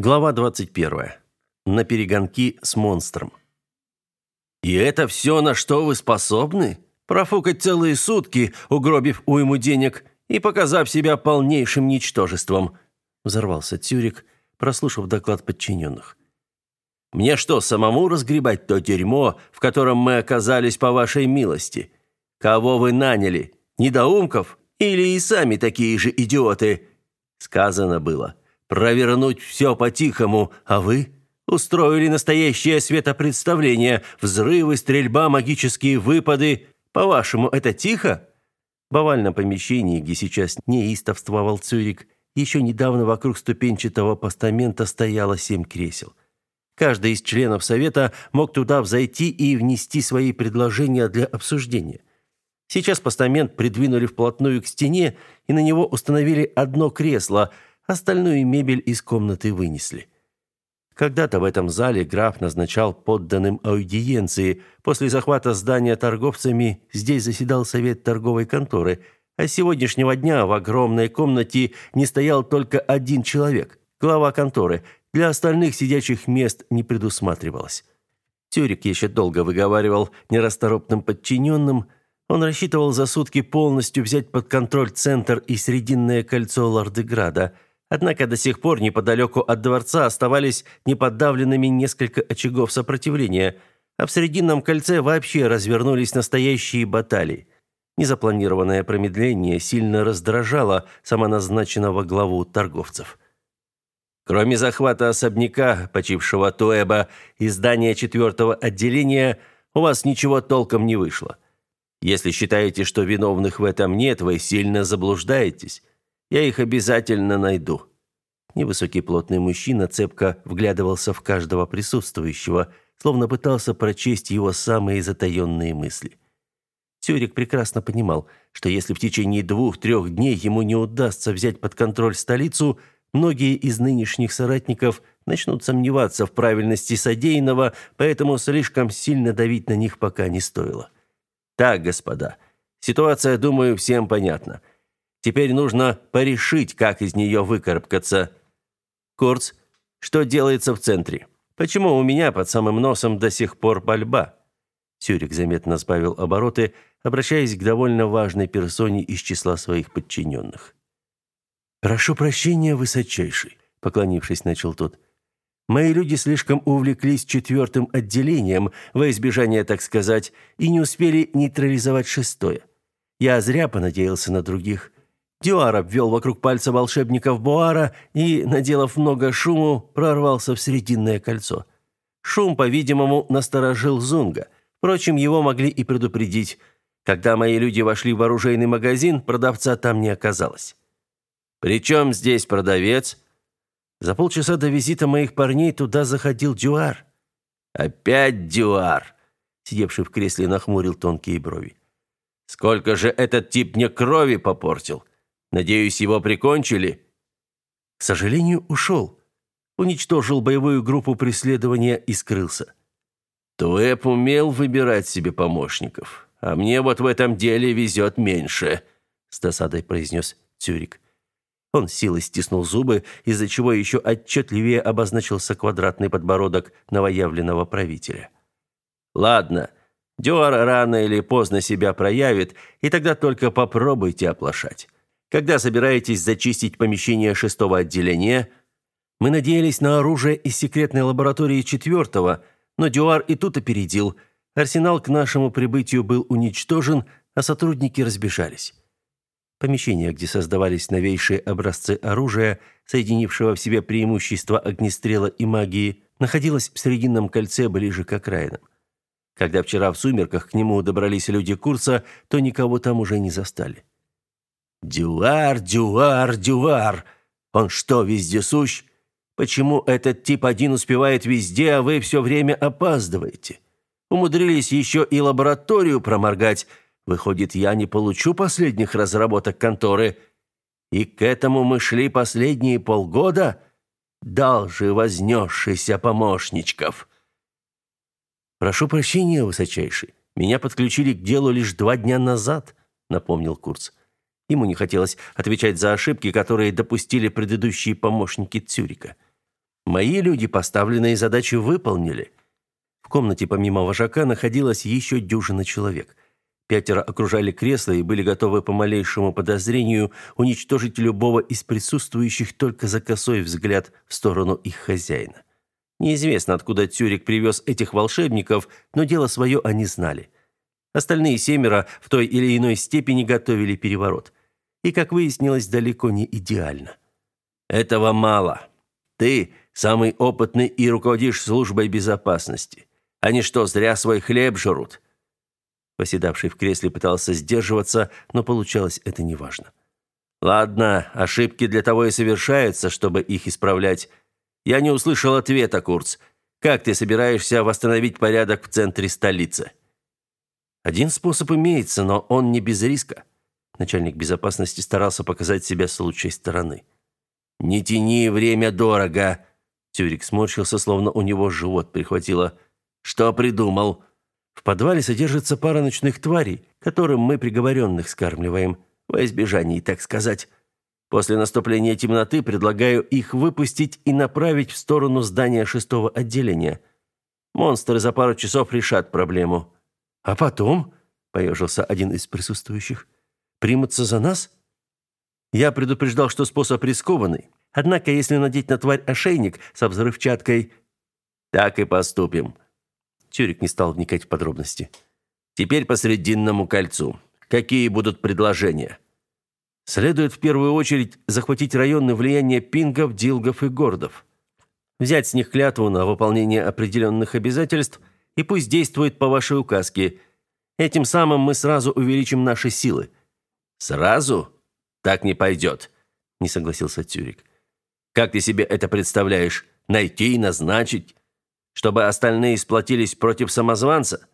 Глава 21. На перегонки с монстром. «И это все, на что вы способны? Профукать целые сутки, угробив уйму денег и показав себя полнейшим ничтожеством?» Взорвался Тюрик, прослушав доклад подчиненных. «Мне что, самому разгребать то дерьмо, в котором мы оказались по вашей милости? Кого вы наняли? Недоумков? Или и сами такие же идиоты?» Сказано было – провернуть все по-тихому, а вы устроили настоящее светопредставление, взрывы, стрельба, магические выпады. По-вашему, это тихо? В овальном помещении, где сейчас неистовствовал Цюрик, еще недавно вокруг ступенчатого постамента стояло семь кресел. Каждый из членов совета мог туда взойти и внести свои предложения для обсуждения. Сейчас постамент придвинули вплотную к стене и на него установили одно кресло – Остальную мебель из комнаты вынесли. Когда-то в этом зале граф назначал подданным аудиенции. После захвата здания торговцами здесь заседал совет торговой конторы, а с сегодняшнего дня в огромной комнате не стоял только один человек глава конторы. Для остальных сидячих мест не предусматривалось. Тюрик еще долго выговаривал нерасторопным подчиненным. Он рассчитывал за сутки полностью взять под контроль центр и срединное кольцо Лордеграда – Однако до сих пор неподалеку от дворца оставались неподавленными несколько очагов сопротивления, а в Срединном кольце вообще развернулись настоящие баталии. Незапланированное промедление сильно раздражало самоназначенного главу торговцев. Кроме захвата особняка, почившего Туэба, и здания четвертого отделения, у вас ничего толком не вышло. Если считаете, что виновных в этом нет, вы сильно заблуждаетесь. Я их обязательно найду». Невысокий плотный мужчина цепко вглядывался в каждого присутствующего, словно пытался прочесть его самые затаенные мысли. Тюрик прекрасно понимал, что если в течение двух-трех дней ему не удастся взять под контроль столицу, многие из нынешних соратников начнут сомневаться в правильности содеянного, поэтому слишком сильно давить на них пока не стоило. Так, господа, ситуация, думаю, всем понятна. Теперь нужно порешить, как из нее выкарабкаться. Курц, что делается в центре? Почему у меня под самым носом до сих пор пальба? Сюрик заметно сбавил обороты, обращаясь к довольно важной персоне из числа своих подчиненных. «Прошу прощения, высочайший», — поклонившись, начал тот. «Мои люди слишком увлеклись четвертым отделением, во избежание, так сказать, и не успели нейтрализовать шестое. Я зря понадеялся на других. Дюар обвел вокруг пальца волшебников Буара и, наделав много шуму, прорвался в Срединное кольцо. Шум, по-видимому, насторожил Зунга. Впрочем, его могли и предупредить. Когда мои люди вошли в оружейный магазин, продавца там не оказалось. «При чем здесь продавец?» За полчаса до визита моих парней туда заходил Дюар. «Опять Дюар!» Сидевший в кресле нахмурил тонкие брови. «Сколько же этот тип мне крови попортил!» Надеюсь, его прикончили?» «К сожалению, ушел. Уничтожил боевую группу преследования и скрылся». «Туэп умел выбирать себе помощников, а мне вот в этом деле везет меньше», — с досадой произнес Цюрик. Он силой стиснул зубы, из-за чего еще отчетливее обозначился квадратный подбородок новоявленного правителя. «Ладно, Дюар рано или поздно себя проявит, и тогда только попробуйте оплошать. Когда собираетесь зачистить помещение шестого отделения? Мы надеялись на оружие из секретной лаборатории четвертого, но Дюар и тут опередил. Арсенал к нашему прибытию был уничтожен, а сотрудники разбежались. Помещение, где создавались новейшие образцы оружия, соединившего в себе преимущества огнестрела и магии, находилось в Срединном кольце ближе к окраинам. Когда вчера в сумерках к нему добрались люди курса, то никого там уже не застали. Дюар, Дюар, Дюар. Он что, вездесущ? Почему этот тип один успевает везде, а вы все время опаздываете? Умудрились еще и лабораторию проморгать. Выходит, я не получу последних разработок конторы. И к этому мы шли последние полгода? Дал же вознесшийся помощничков. Прошу прощения, высочайший. Меня подключили к делу лишь два дня назад, напомнил Курц. Ему не хотелось отвечать за ошибки, которые допустили предыдущие помощники Цюрика. Мои люди поставленные задачи выполнили. В комнате помимо вожака находилось еще дюжина человек. Пятеро окружали кресло и были готовы по малейшему подозрению уничтожить любого из присутствующих только за косой взгляд в сторону их хозяина. Неизвестно, откуда Тюрик привез этих волшебников, но дело свое они знали. Остальные семеро в той или иной степени готовили переворот. И, как выяснилось, далеко не идеально. «Этого мало. Ты самый опытный и руководишь службой безопасности. Они что, зря свой хлеб жрут?» Поседавший в кресле пытался сдерживаться, но получалось это неважно. «Ладно, ошибки для того и совершаются, чтобы их исправлять. Я не услышал ответа, Курц. Как ты собираешься восстановить порядок в центре столицы?» «Один способ имеется, но он не без риска». Начальник безопасности старался показать себя с лучшей стороны. «Не тяни, время дорого!» Тюрик сморщился, словно у него живот прихватило. «Что придумал?» В подвале содержится пара ночных тварей, которым мы приговоренных скармливаем, во избежание, так сказать. После наступления темноты предлагаю их выпустить и направить в сторону здания шестого отделения. Монстры за пару часов решат проблему. А потом, поежился один из присутствующих, примутся за нас? Я предупреждал, что способ рискованный. Однако, если надеть на тварь ошейник со взрывчаткой, так и поступим. Тюрик не стал вникать в подробности. Теперь по Срединному кольцу. Какие будут предложения? Следует в первую очередь захватить районы влияния пингов, дилгов и гордов. Взять с них клятву на выполнение определенных обязательств и пусть действует по вашей указке. Этим самым мы сразу увеличим наши силы. Сразу? Так не пойдет, не согласился Тюрик. Как ты себе это представляешь? Найти и назначить? чтобы остальные сплотились против самозванца?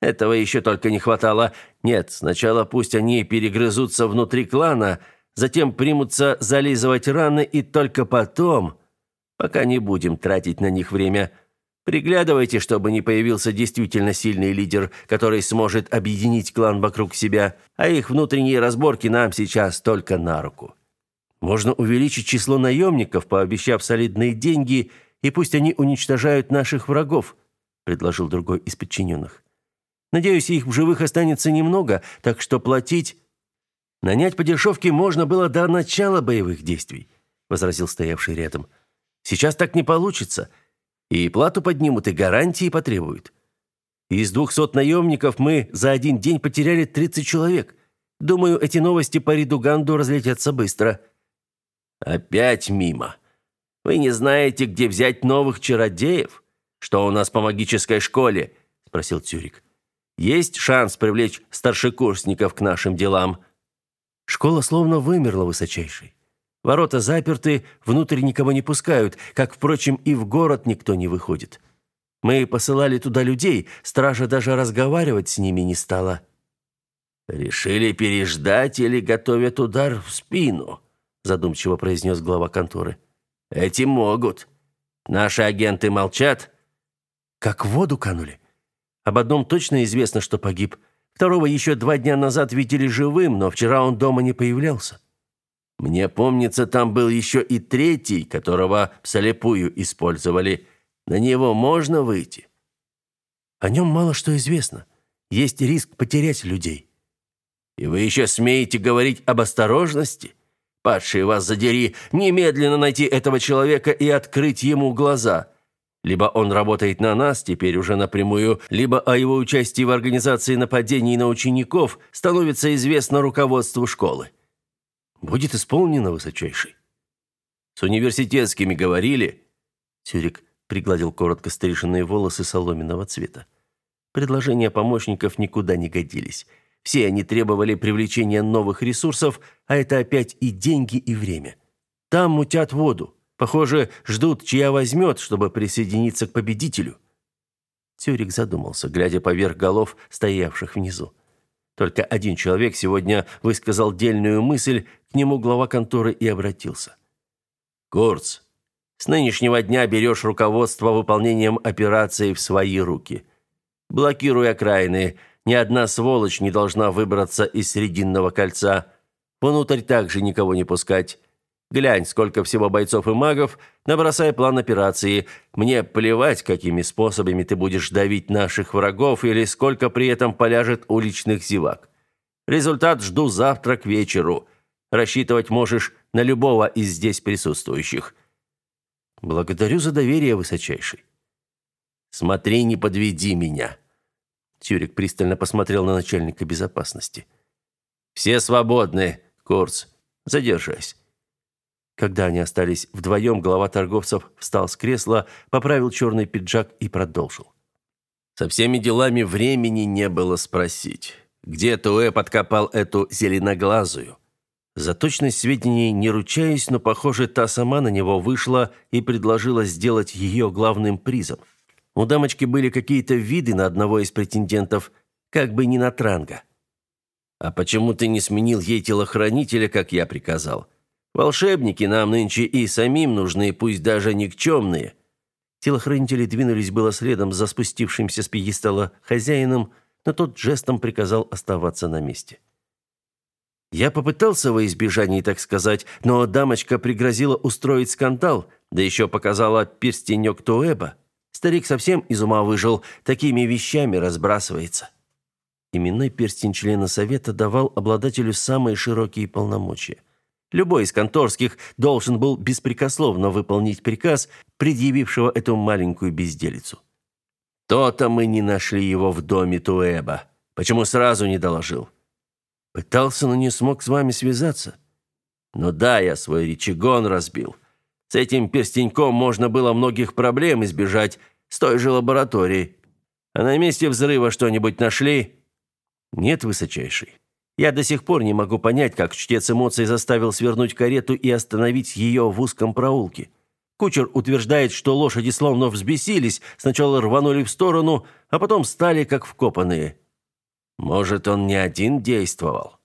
Этого еще только не хватало. Нет, сначала пусть они перегрызутся внутри клана, затем примутся зализывать раны и только потом, пока не будем тратить на них время, приглядывайте, чтобы не появился действительно сильный лидер, который сможет объединить клан вокруг себя, а их внутренние разборки нам сейчас только на руку. Можно увеличить число наемников, пообещав солидные деньги – и пусть они уничтожают наших врагов», – предложил другой из подчиненных. «Надеюсь, их в живых останется немного, так что платить...» «Нанять по дешевке можно было до начала боевых действий», – возразил стоявший рядом. «Сейчас так не получится. И плату поднимут, и гарантии потребуют. Из двухсот наемников мы за один день потеряли 30 человек. Думаю, эти новости по Ридуганду разлетятся быстро». «Опять мимо», вы не знаете, где взять новых чародеев? Что у нас по магической школе? спросил Тюрик. Есть шанс привлечь старшекурсников к нашим делам. Школа словно вымерла высочайшей. Ворота заперты, внутрь никого не пускают, как впрочем и в город никто не выходит. Мы посылали туда людей, стража даже разговаривать с ними не стала. Решили переждать или готовят удар в спину, задумчиво произнес глава конторы. Эти могут. Наши агенты молчат. Как в воду канули. Об одном точно известно, что погиб. Второго еще два дня назад видели живым, но вчера он дома не появлялся. Мне помнится, там был еще и третий, которого вслепую использовали. На него можно выйти. О нем мало что известно. Есть риск потерять людей. И вы еще смеете говорить об осторожности? Падший вас задери, немедленно найти этого человека и открыть ему глаза. Либо он работает на нас, теперь уже напрямую, либо о его участии в организации нападений на учеников становится известно руководству школы. Будет исполнено, высочайший. С университетскими говорили. Тюрик пригладил коротко стриженные волосы соломенного цвета. Предложения помощников никуда не годились. Все они требовали привлечения новых ресурсов, а это опять и деньги, и время. Там мутят воду. Похоже, ждут, чья возьмет, чтобы присоединиться к победителю. Тюрик задумался, глядя поверх голов стоявших внизу. Только один человек сегодня высказал дельную мысль, к нему глава конторы и обратился. «Курц, с нынешнего дня берешь руководство выполнением операции в свои руки. Блокируй окраины, ни одна сволочь не должна выбраться из Срединного кольца. Внутрь также никого не пускать. Глянь, сколько всего бойцов и магов, набросай план операции. Мне плевать, какими способами ты будешь давить наших врагов или сколько при этом поляжет уличных зевак. Результат жду завтра к вечеру. Рассчитывать можешь на любого из здесь присутствующих. Благодарю за доверие, высочайший. Смотри, не подведи меня. Тюрик пристально посмотрел на начальника безопасности. Все свободны, Курц. Задержись. Когда они остались вдвоем, глава торговцев встал с кресла, поправил черный пиджак и продолжил. Со всеми делами времени не было спросить. Где Туэ подкопал эту зеленоглазую? За точность сведений не ручаюсь, но, похоже, та сама на него вышла и предложила сделать ее главным призом. У дамочки были какие-то виды на одного из претендентов, как бы не на Транга. «А почему ты не сменил ей телохранителя, как я приказал?» Волшебники нам нынче и самим нужны, пусть даже никчемные». Телохранители двинулись было следом за спустившимся с пьедестала хозяином, но тот жестом приказал оставаться на месте. Я попытался во избежание, так сказать, но дамочка пригрозила устроить скандал, да еще показала перстенек Туэба. Старик совсем из ума выжил, такими вещами разбрасывается. Именной перстень члена совета давал обладателю самые широкие полномочия. Любой из конторских должен был беспрекословно выполнить приказ, предъявившего эту маленькую безделицу. То-то мы не нашли его в доме Туэба. Почему сразу не доложил? Пытался, но не смог с вами связаться. Ну да, я свой речигон разбил. С этим перстеньком можно было многих проблем избежать с той же лаборатории. А на месте взрыва что-нибудь нашли? Нет, высочайший. Я до сих пор не могу понять, как чтец эмоций заставил свернуть карету и остановить ее в узком проулке. Кучер утверждает, что лошади словно взбесились, сначала рванули в сторону, а потом стали как вкопанные. Может, он не один действовал?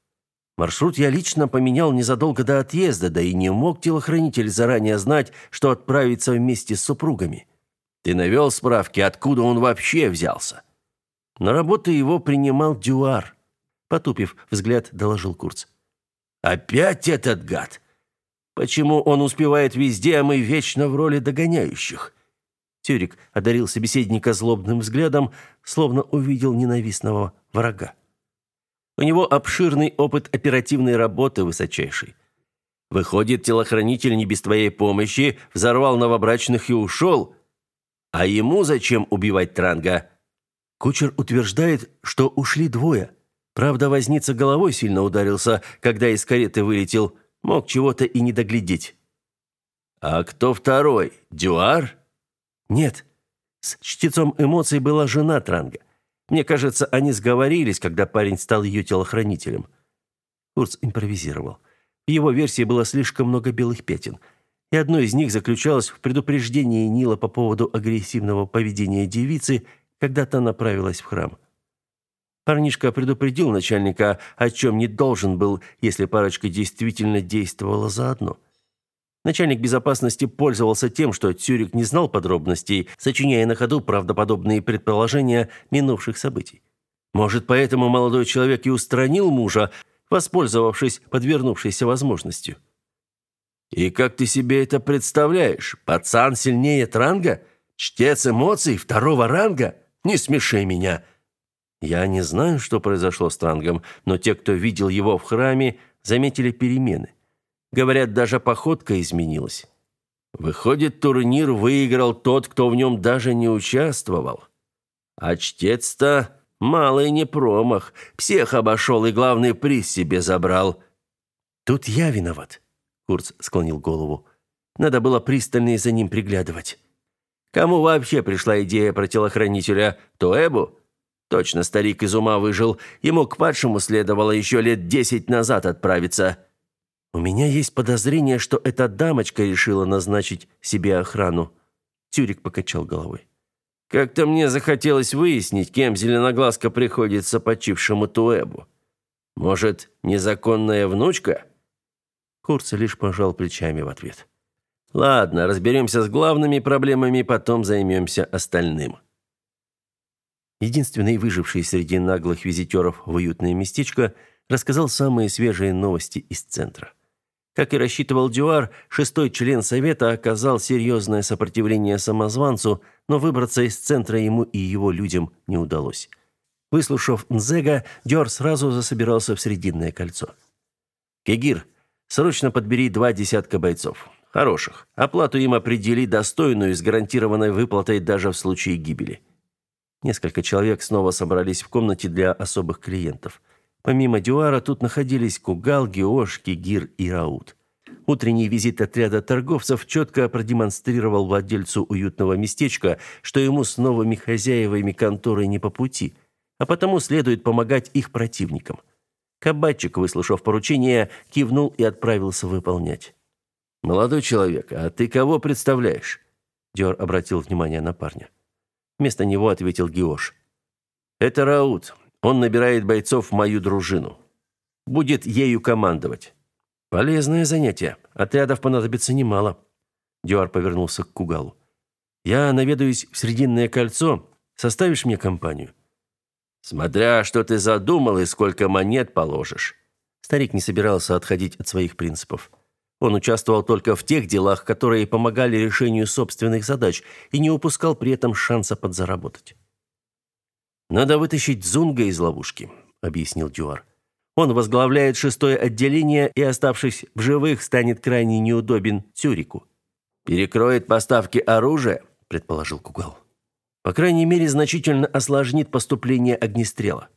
Маршрут я лично поменял незадолго до отъезда, да и не мог телохранитель заранее знать, что отправится вместе с супругами. Ты навел справки, откуда он вообще взялся? На работу его принимал Дюар. Потупив взгляд, доложил Курц. «Опять этот гад! Почему он успевает везде, а мы вечно в роли догоняющих?» Тюрик одарил собеседника злобным взглядом, словно увидел ненавистного врага. У него обширный опыт оперативной работы высочайший. Выходит, телохранитель не без твоей помощи взорвал новобрачных и ушел. А ему зачем убивать Транга? Кучер утверждает, что ушли двое – Правда, возница головой сильно ударился, когда из кареты вылетел. Мог чего-то и не доглядеть. «А кто второй? Дюар?» «Нет. С чтецом эмоций была жена Транга. Мне кажется, они сговорились, когда парень стал ее телохранителем». Курц импровизировал. В его версии было слишком много белых пятен, и одно из них заключалось в предупреждении Нила по поводу агрессивного поведения девицы, когда та направилась в храм. Парнишка предупредил начальника, о чем не должен был, если парочка действительно действовала заодно. Начальник безопасности пользовался тем, что Цюрик не знал подробностей, сочиняя на ходу правдоподобные предположения минувших событий. Может, поэтому молодой человек и устранил мужа, воспользовавшись подвернувшейся возможностью. «И как ты себе это представляешь? Пацан сильнее Транга? Чтец эмоций второго ранга? Не смеши меня!» Я не знаю, что произошло с Трангом, но те, кто видел его в храме, заметили перемены. Говорят, даже походка изменилась. Выходит, турнир выиграл тот, кто в нем даже не участвовал. А чтец-то малый не промах, всех обошел и главный приз себе забрал. Тут я виноват, Курц склонил голову. Надо было пристально за ним приглядывать. Кому вообще пришла идея про телохранителя? Тоэбу? Точно старик из ума выжил. Ему к падшему следовало еще лет десять назад отправиться. У меня есть подозрение, что эта дамочка решила назначить себе охрану. Тюрик покачал головой. Как-то мне захотелось выяснить, кем зеленоглазка приходится почившему Туэбу. Может, незаконная внучка? Курц лишь пожал плечами в ответ. Ладно, разберемся с главными проблемами, потом займемся остальным единственный выживший среди наглых визитеров в уютное местечко, рассказал самые свежие новости из центра. Как и рассчитывал Дюар, шестой член совета оказал серьезное сопротивление самозванцу, но выбраться из центра ему и его людям не удалось. Выслушав Нзега, Дюар сразу засобирался в Срединное кольцо. «Кегир, срочно подбери два десятка бойцов. Хороших. Оплату им определи достойную с гарантированной выплатой даже в случае гибели». Несколько человек снова собрались в комнате для особых клиентов – Помимо Дюара тут находились Кугал, Геош, Кигир и Раут. Утренний визит отряда торговцев четко продемонстрировал владельцу уютного местечка, что ему с новыми хозяевами конторы не по пути, а потому следует помогать их противникам. Кабачик, выслушав поручение, кивнул и отправился выполнять. «Молодой человек, а ты кого представляешь?» Дюар обратил внимание на парня. Вместо него ответил Геош. «Это Раут. Он набирает бойцов в мою дружину. Будет ею командовать. Полезное занятие. Отрядов понадобится немало. Дюар повернулся к Кугалу. Я наведаюсь в Срединное кольцо. Составишь мне компанию? Смотря, что ты задумал и сколько монет положишь. Старик не собирался отходить от своих принципов. Он участвовал только в тех делах, которые помогали решению собственных задач и не упускал при этом шанса подзаработать. Надо вытащить Зунга из ловушки, объяснил Дюар. Он возглавляет шестое отделение и, оставшись в живых, станет крайне неудобен Цюрику. Перекроет поставки оружия, предположил Кугал. По крайней мере, значительно осложнит поступление огнестрела.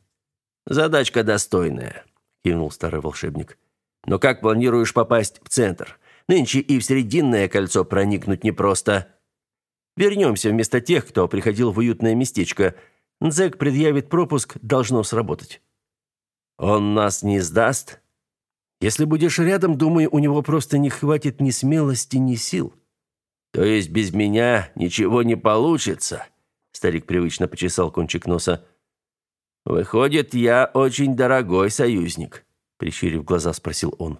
Задачка достойная, кивнул старый волшебник. Но как планируешь попасть в центр? Нынче и в Срединное кольцо проникнуть непросто. Вернемся вместо тех, кто приходил в уютное местечко – Нзек предъявит пропуск, должно сработать. Он нас не сдаст? Если будешь рядом, думаю, у него просто не хватит ни смелости, ни сил. То есть без меня ничего не получится? Старик привычно почесал кончик носа. Выходит, я очень дорогой союзник, прищурив глаза, спросил он.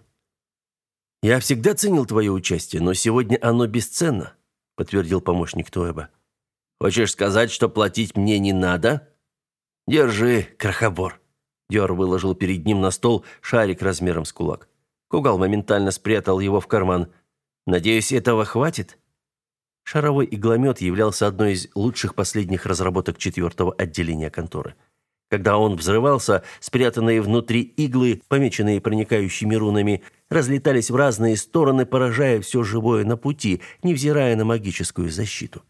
Я всегда ценил твое участие, но сегодня оно бесценно, подтвердил помощник Тоеба. Хочешь сказать, что платить мне не надо? Держи, крохобор. Дёр выложил перед ним на стол шарик размером с кулак. Кугал моментально спрятал его в карман. Надеюсь, этого хватит. Шаровой игломет являлся одной из лучших последних разработок четвертого отделения конторы. Когда он взрывался, спрятанные внутри иглы, помеченные проникающими рунами, разлетались в разные стороны, поражая все живое на пути, невзирая на магическую защиту.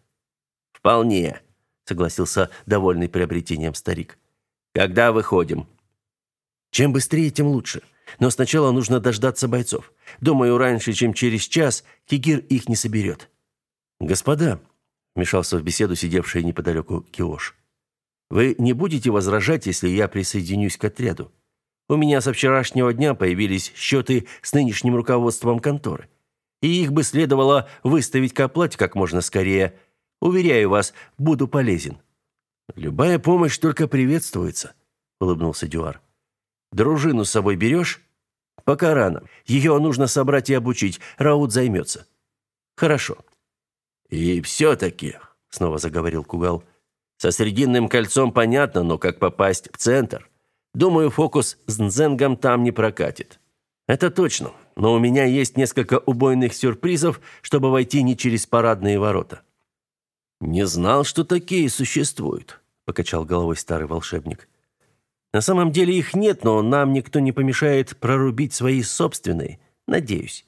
Вполне, согласился довольный приобретением старик. Когда выходим? Чем быстрее, тем лучше. Но сначала нужно дождаться бойцов. Думаю, раньше, чем через час, Кигир их не соберет. Господа, вмешался в беседу сидевший неподалеку Киош. Вы не будете возражать, если я присоединюсь к отряду? У меня со вчерашнего дня появились счеты с нынешним руководством конторы. И их бы следовало выставить к оплате как можно скорее, Уверяю вас, буду полезен. Любая помощь только приветствуется, улыбнулся Дюар. Дружину с собой берешь? Пока рано. Ее нужно собрать и обучить. Раут займется». «Хорошо». «И все-таки», — снова заговорил Кугал, — «со Срединным кольцом понятно, но как попасть в центр? Думаю, фокус с Нзенгом там не прокатит». «Это точно, но у меня есть несколько убойных сюрпризов, чтобы войти не через парадные ворота. Не знал, что такие существуют, покачал головой старый волшебник. На самом деле их нет, но нам никто не помешает прорубить свои собственные, надеюсь.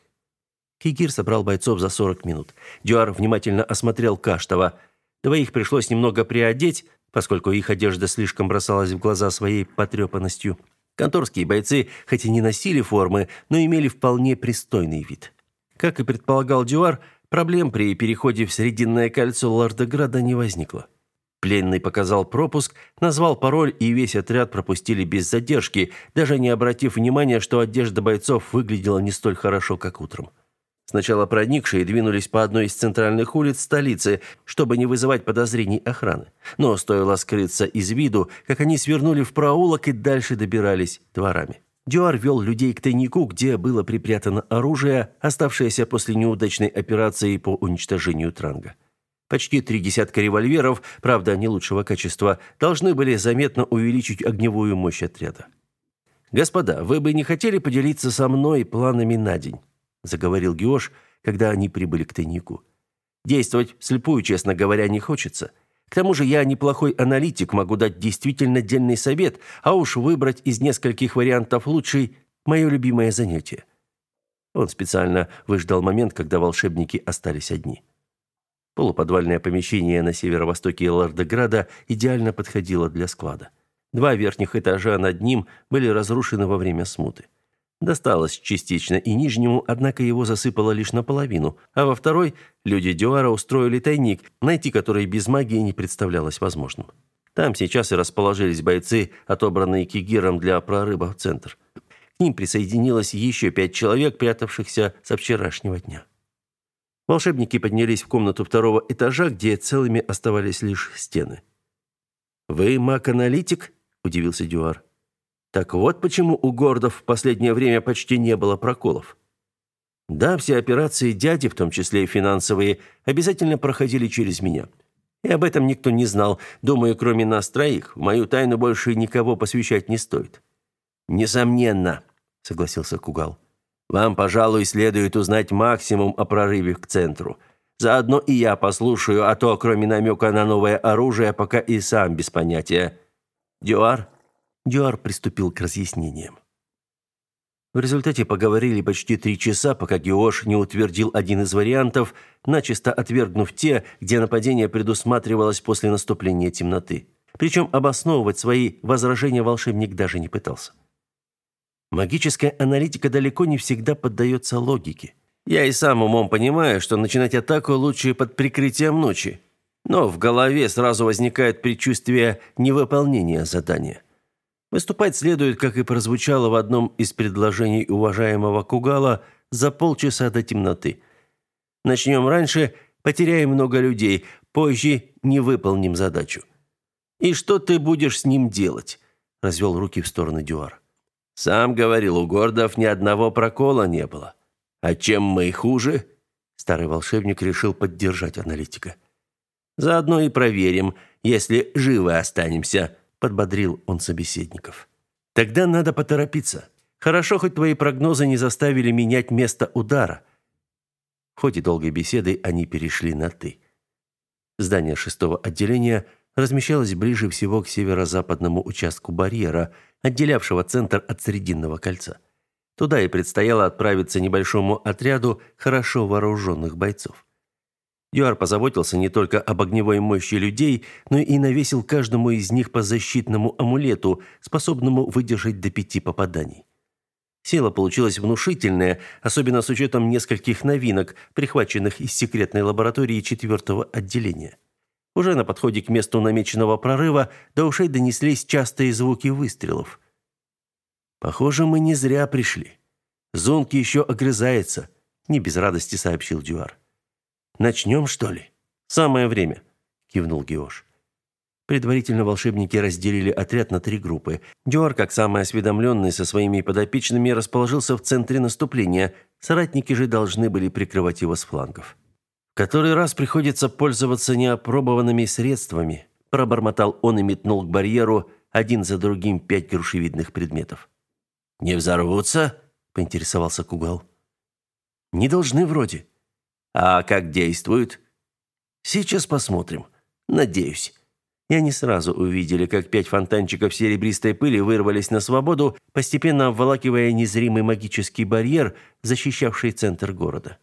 Кигир собрал бойцов за 40 минут. Дюар внимательно осмотрел Каштова. Двоих пришлось немного приодеть, поскольку их одежда слишком бросалась в глаза своей потрепанностью. Конторские бойцы хоть и не носили формы, но имели вполне пристойный вид. Как и предполагал Дюар, Проблем при переходе в Срединное кольцо Лордеграда не возникло. Пленный показал пропуск, назвал пароль, и весь отряд пропустили без задержки, даже не обратив внимания, что одежда бойцов выглядела не столь хорошо, как утром. Сначала проникшие двинулись по одной из центральных улиц столицы, чтобы не вызывать подозрений охраны. Но стоило скрыться из виду, как они свернули в проулок и дальше добирались дворами. Дюар вел людей к тайнику, где было припрятано оружие, оставшееся после неудачной операции по уничтожению Транга. Почти три десятка револьверов, правда, не лучшего качества, должны были заметно увеличить огневую мощь отряда. «Господа, вы бы не хотели поделиться со мной планами на день?» заговорил Геош, когда они прибыли к тайнику. Действовать вслепую, честно говоря, не хочется. К тому же я неплохой аналитик, могу дать действительно дельный совет, а уж выбрать из нескольких вариантов лучший – мое любимое занятие. Он специально выждал момент, когда волшебники остались одни. Полуподвальное помещение на северо-востоке Лордеграда идеально подходило для склада. Два верхних этажа над ним были разрушены во время смуты. Досталось частично и нижнему, однако его засыпало лишь наполовину, а во второй люди Дюара устроили тайник, найти который без магии не представлялось возможным. Там сейчас и расположились бойцы, отобранные Кигиром для прорыва в центр. К ним присоединилось еще пять человек, прятавшихся со вчерашнего дня. Волшебники поднялись в комнату второго этажа, где целыми оставались лишь стены. «Вы маг-аналитик?» – удивился Дюар. Так вот почему у гордов в последнее время почти не было проколов. Да, все операции дяди, в том числе и финансовые, обязательно проходили через меня. И об этом никто не знал. Думаю, кроме нас троих, в мою тайну больше никого посвящать не стоит. Несомненно, согласился Кугал. Вам, пожалуй, следует узнать максимум о прорыве к центру. Заодно и я послушаю, а то, кроме намека на новое оружие, пока и сам без понятия. Дюар, Дюар приступил к разъяснениям. В результате поговорили почти три часа, пока Геош не утвердил один из вариантов, начисто отвергнув те, где нападение предусматривалось после наступления темноты. Причем обосновывать свои возражения волшебник даже не пытался. Магическая аналитика далеко не всегда поддается логике. Я и сам умом понимаю, что начинать атаку лучше под прикрытием ночи. Но в голове сразу возникает предчувствие невыполнения задания. Выступать следует, как и прозвучало в одном из предложений уважаемого Кугала, за полчаса до темноты. Начнем раньше, потеряем много людей, позже не выполним задачу. И что ты будешь с ним делать? развел руки в стороны Дюар. Сам говорил, у гордов ни одного прокола не было. А чем мы хуже? Старый волшебник решил поддержать аналитика. Заодно и проверим, если живы останемся подбодрил он собеседников. Тогда надо поторопиться. Хорошо, хоть твои прогнозы не заставили менять место удара. В ходе долгой беседы они перешли на ты. Здание шестого отделения размещалось ближе всего к северо-западному участку барьера, отделявшего центр от Срединного кольца. Туда и предстояло отправиться небольшому отряду хорошо вооруженных бойцов. Дюар позаботился не только об огневой мощи людей, но и навесил каждому из них по защитному амулету, способному выдержать до пяти попаданий. Сила получилась внушительная, особенно с учетом нескольких новинок, прихваченных из секретной лаборатории четвертого отделения. Уже на подходе к месту намеченного прорыва до ушей донеслись частые звуки выстрелов. «Похоже, мы не зря пришли. Зонки еще огрызается», – не без радости сообщил Дюар. Начнем, что ли? Самое время, кивнул Геош. Предварительно волшебники разделили отряд на три группы. Дюар, как самый осведомленный со своими подопечными, расположился в центре наступления. Соратники же должны были прикрывать его с флангов. В который раз приходится пользоваться неопробованными средствами, пробормотал он и метнул к барьеру один за другим пять грушевидных предметов. Не взорвутся? поинтересовался Кугал. Не должны вроде. А как действуют? Сейчас посмотрим. Надеюсь. И они сразу увидели, как пять фонтанчиков серебристой пыли вырвались на свободу, постепенно обволакивая незримый магический барьер, защищавший центр города.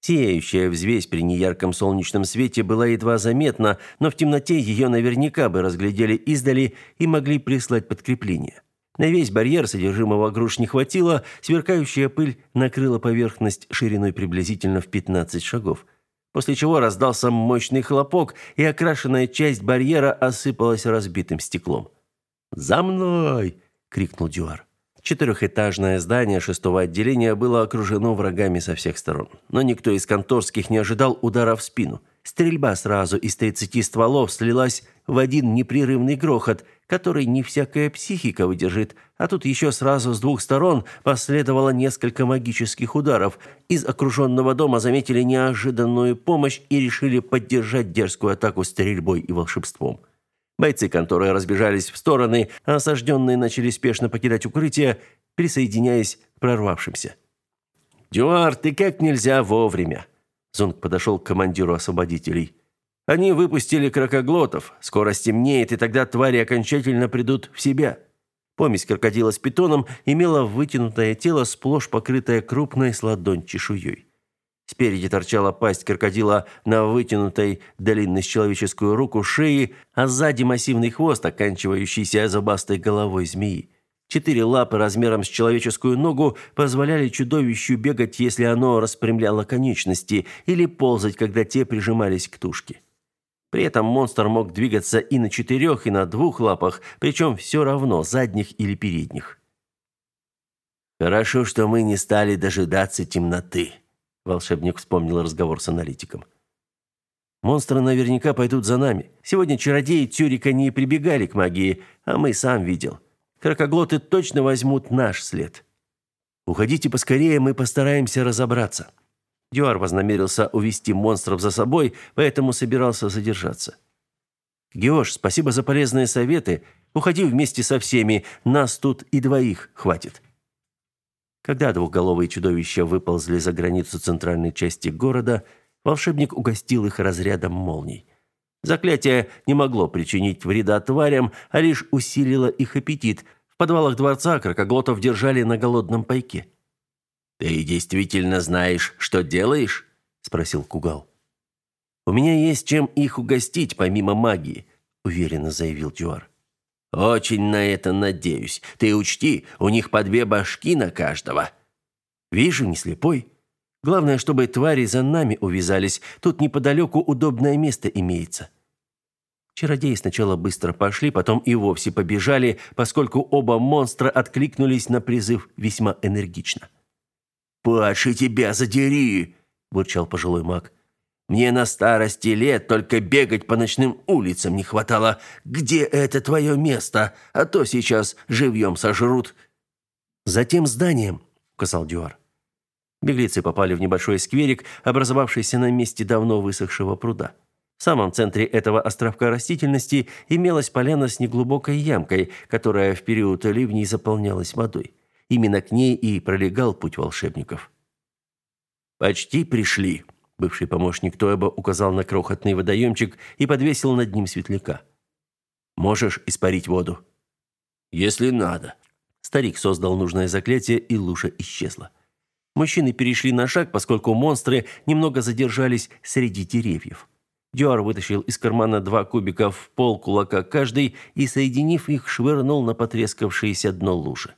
Сияющая взвесь при неярком солнечном свете была едва заметна, но в темноте ее наверняка бы разглядели издали и могли прислать подкрепление. На весь барьер содержимого груш не хватило, сверкающая пыль накрыла поверхность шириной приблизительно в 15 шагов. После чего раздался мощный хлопок, и окрашенная часть барьера осыпалась разбитым стеклом. «За мной!» — крикнул Дюар. Четырехэтажное здание шестого отделения было окружено врагами со всех сторон. Но никто из конторских не ожидал удара в спину. Стрельба сразу из 30 стволов слилась в один непрерывный грохот, который не всякая психика выдержит, а тут еще сразу с двух сторон последовало несколько магических ударов. Из окруженного дома заметили неожиданную помощь и решили поддержать дерзкую атаку стрельбой и волшебством. Бойцы конторы разбежались в стороны, а осажденные начали спешно покидать укрытие, присоединяясь к прорвавшимся. «Дюар, ты как нельзя вовремя!» Зонг подошел к командиру освободителей. «Они выпустили крокоглотов. Скоро стемнеет, и тогда твари окончательно придут в себя». Помесь крокодила с питоном имела вытянутое тело, сплошь покрытое крупной с ладонь чешуей. Спереди торчала пасть крокодила на вытянутой длинной с человеческую руку шеи, а сзади массивный хвост, оканчивающийся зубастой головой змеи. Четыре лапы размером с человеческую ногу позволяли чудовищу бегать, если оно распрямляло конечности, или ползать, когда те прижимались к тушке. При этом монстр мог двигаться и на четырех, и на двух лапах, причем все равно, задних или передних. «Хорошо, что мы не стали дожидаться темноты», – волшебник вспомнил разговор с аналитиком. «Монстры наверняка пойдут за нами. Сегодня чародеи Тюрика не прибегали к магии, а мы сам видел. Кракоглоты точно возьмут наш след. Уходите поскорее, мы постараемся разобраться. Дюар вознамерился увести монстров за собой, поэтому собирался задержаться. Геош, спасибо за полезные советы. Уходи вместе со всеми, нас тут и двоих хватит. Когда двухголовые чудовища выползли за границу центральной части города, волшебник угостил их разрядом молний. Заклятие не могло причинить вреда тварям, а лишь усилило их аппетит. В подвалах дворца крокоглотов держали на голодном пайке. «Ты действительно знаешь, что делаешь?» – спросил Кугал. «У меня есть чем их угостить, помимо магии», – уверенно заявил Дюар. «Очень на это надеюсь. Ты учти, у них по две башки на каждого». «Вижу, не слепой. Главное, чтобы твари за нами увязались. Тут неподалеку удобное место имеется». Чародеи сначала быстро пошли, потом и вовсе побежали, поскольку оба монстра откликнулись на призыв весьма энергично. «Падший тебя задери!» – бурчал пожилой маг. «Мне на старости лет только бегать по ночным улицам не хватало. Где это твое место? А то сейчас живьем сожрут». «За тем зданием», – указал Дюар. Беглецы попали в небольшой скверик, образовавшийся на месте давно высохшего пруда. Самом центре этого островка растительности имелась поляна с неглубокой ямкой, которая в период ливней заполнялась водой. Именно к ней и пролегал путь волшебников. «Почти пришли», – бывший помощник Тоеба указал на крохотный водоемчик и подвесил над ним светляка. «Можешь испарить воду?» «Если надо». Старик создал нужное заклятие, и лужа исчезла. Мужчины перешли на шаг, поскольку монстры немного задержались среди деревьев. Дюар вытащил из кармана два кубика в пол кулака каждый и, соединив их, швырнул на потрескавшееся дно лужи.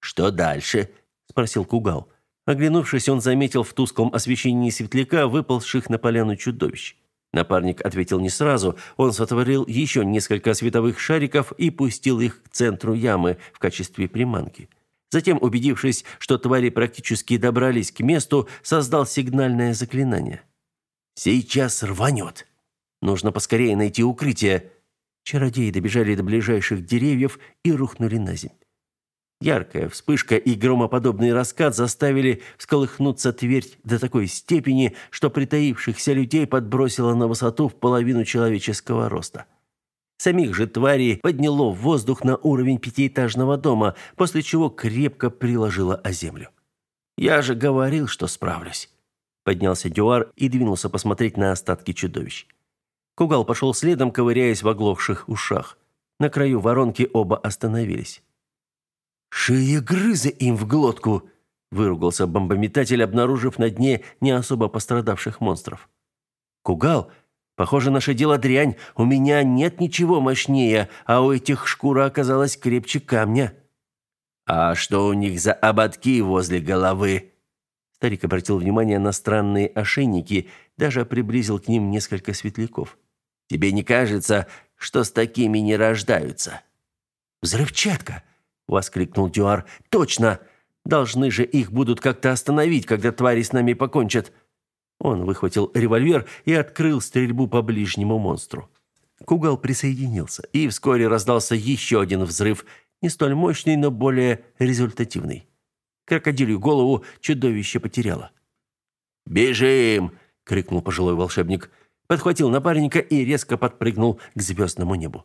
«Что дальше?» – спросил Кугал. Оглянувшись, он заметил в тусклом освещении светляка выползших на поляну чудовищ. Напарник ответил не сразу. Он сотворил еще несколько световых шариков и пустил их к центру ямы в качестве приманки. Затем, убедившись, что твари практически добрались к месту, создал сигнальное заклинание – Сейчас рванет. Нужно поскорее найти укрытие. Чародеи добежали до ближайших деревьев и рухнули на землю. Яркая вспышка и громоподобный раскат заставили всколыхнуться твердь до такой степени, что притаившихся людей подбросило на высоту в половину человеческого роста. Самих же тварей подняло в воздух на уровень пятиэтажного дома, после чего крепко приложило о землю. Я же говорил, что справлюсь. Поднялся Дюар и двинулся посмотреть на остатки чудовищ. Кугал пошел следом, ковыряясь в оглохших ушах. На краю воронки оба остановились. «Шеегрызы им в глотку!» – выругался бомбометатель, обнаружив на дне не особо пострадавших монстров. «Кугал, похоже, наше дело дрянь. У меня нет ничего мощнее, а у этих шкура оказалась крепче камня». «А что у них за ободки возле головы?» Старик обратил внимание на странные ошейники, даже приблизил к ним несколько светляков. «Тебе не кажется, что с такими не рождаются?» «Взрывчатка!» — воскликнул Дюар. «Точно! Должны же их будут как-то остановить, когда твари с нами покончат!» Он выхватил револьвер и открыл стрельбу по ближнему монстру. Кугал присоединился, и вскоре раздался еще один взрыв, не столь мощный, но более результативный. Крокодилью голову чудовище потеряло. «Бежим!» — крикнул пожилой волшебник. Подхватил напарника и резко подпрыгнул к звездному небу.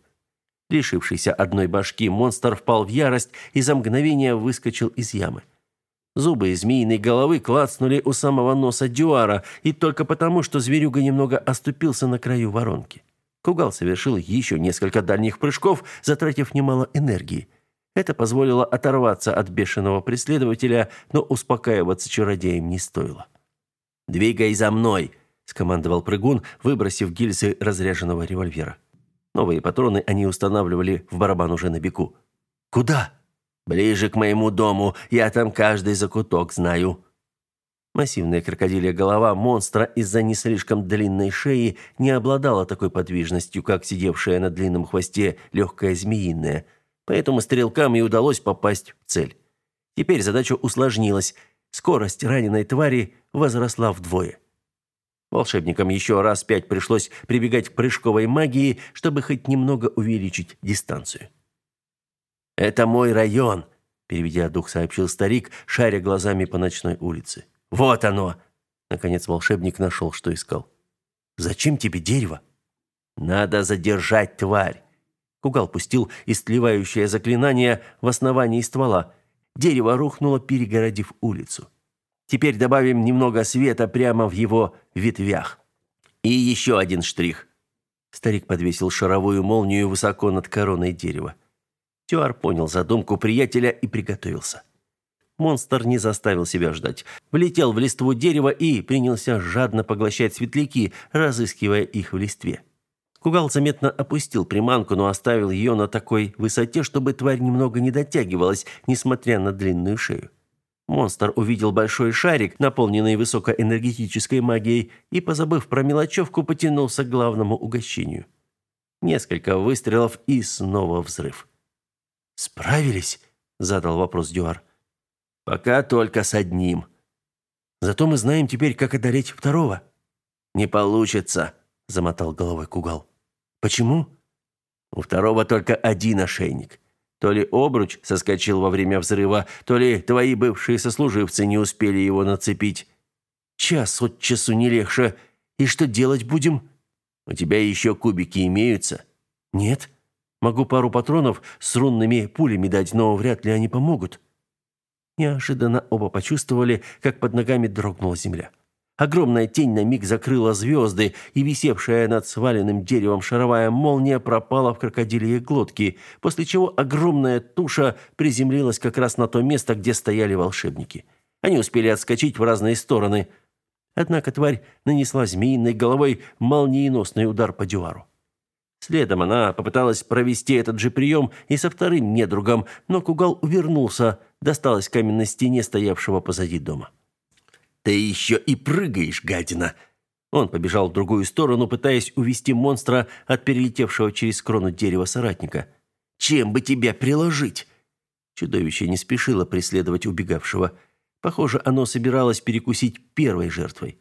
Лишившийся одной башки, монстр впал в ярость и за мгновение выскочил из ямы. Зубы змеиной головы клацнули у самого носа Дюара, и только потому, что зверюга немного оступился на краю воронки. Кугал совершил еще несколько дальних прыжков, затратив немало энергии. Это позволило оторваться от бешеного преследователя, но успокаиваться чародеям не стоило. «Двигай за мной!» – скомандовал прыгун, выбросив гильзы разряженного револьвера. Новые патроны они устанавливали в барабан уже на беку. «Куда?» Ближе к моему дому, я там каждый закуток знаю. Массивная крокодилья голова монстра из-за не слишком длинной шеи не обладала такой подвижностью, как сидевшая на длинном хвосте легкая змеиная, поэтому стрелкам и удалось попасть в цель. Теперь задача усложнилась. Скорость раненой твари возросла вдвое. Волшебникам еще раз пять пришлось прибегать к прыжковой магии, чтобы хоть немного увеличить дистанцию. «Это мой район», – переведя дух, сообщил старик, шаря глазами по ночной улице. «Вот оно!» Наконец волшебник нашел, что искал. «Зачем тебе дерево?» «Надо задержать тварь!» Кугал пустил истлевающее заклинание в основании ствола. Дерево рухнуло, перегородив улицу. Теперь добавим немного света прямо в его ветвях. И еще один штрих. Старик подвесил шаровую молнию высоко над короной дерева. Тюар понял задумку приятеля и приготовился. Монстр не заставил себя ждать. Влетел в листву дерева и принялся жадно поглощать светляки, разыскивая их в листве. Кугал заметно опустил приманку, но оставил ее на такой высоте, чтобы тварь немного не дотягивалась, несмотря на длинную шею. Монстр увидел большой шарик, наполненный высокоэнергетической магией, и, позабыв про мелочевку, потянулся к главному угощению. Несколько выстрелов и снова взрыв. «Справились?» – задал вопрос Дюар. «Пока только с одним. Зато мы знаем теперь, как одолеть второго». «Не получится», – замотал головой Кугал. «Почему?» «У второго только один ошейник. То ли обруч соскочил во время взрыва, то ли твои бывшие сослуживцы не успели его нацепить. Час от часу не легче. И что делать будем?» «У тебя еще кубики имеются?» «Нет». Могу пару патронов с рунными пулями дать, но вряд ли они помогут. Неожиданно оба почувствовали, как под ногами дрогнула земля. Огромная тень на миг закрыла звезды, и висевшая над сваленным деревом шаровая молния пропала в крокодилье глотки, после чего огромная туша приземлилась как раз на то место, где стояли волшебники. Они успели отскочить в разные стороны. Однако тварь нанесла змеиной головой молниеносный удар по дюару. Следом она попыталась провести этот же прием и со вторым недругом, но Кугал увернулся, досталось каменной стене, стоявшего позади дома. «Ты еще и прыгаешь, гадина!» Он побежал в другую сторону, пытаясь увести монстра от перелетевшего через крону дерева соратника. «Чем бы тебя приложить?» Чудовище не спешило преследовать убегавшего. Похоже, оно собиралось перекусить первой жертвой.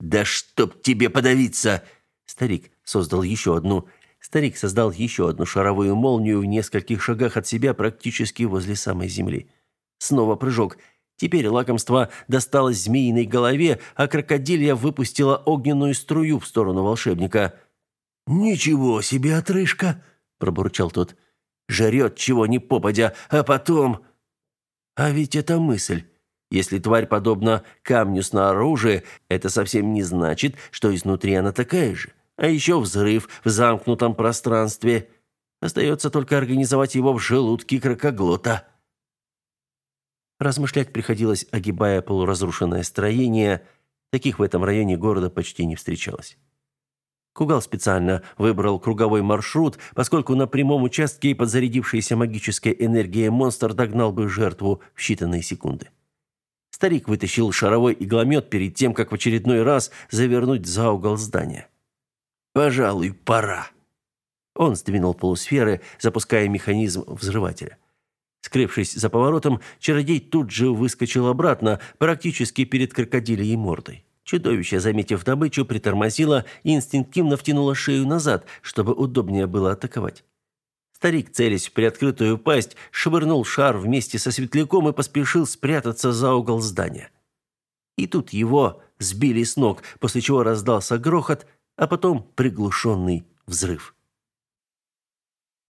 «Да чтоб тебе подавиться!» Старик создал еще одну Старик создал еще одну шаровую молнию в нескольких шагах от себя, практически возле самой земли. Снова прыжок. Теперь лакомство досталось змеиной голове, а крокодилья выпустила огненную струю в сторону волшебника. «Ничего себе отрыжка!» – пробурчал тот. «Жрет чего ни попадя, а потом...» «А ведь это мысль. Если тварь подобна камню снаружи, это совсем не значит, что изнутри она такая же. А еще взрыв в замкнутом пространстве. Остается только организовать его в желудке крокоглота. Размышлять приходилось, огибая полуразрушенное строение. Таких в этом районе города почти не встречалось. Кугал специально выбрал круговой маршрут, поскольку на прямом участке подзарядившаяся магической энергией монстр догнал бы жертву в считанные секунды. Старик вытащил шаровой игломет перед тем, как в очередной раз завернуть за угол здания. Пожалуй, пора. Он сдвинул полусферы, запуская механизм взрывателя. Скрывшись за поворотом, чародей тут же выскочил обратно, практически перед крокодилией мордой. Чудовище, заметив добычу, притормозило и инстинктивно втянуло шею назад, чтобы удобнее было атаковать. Старик, целясь в приоткрытую пасть, швырнул шар вместе со светляком и поспешил спрятаться за угол здания. И тут его сбили с ног, после чего раздался грохот, а потом приглушенный взрыв.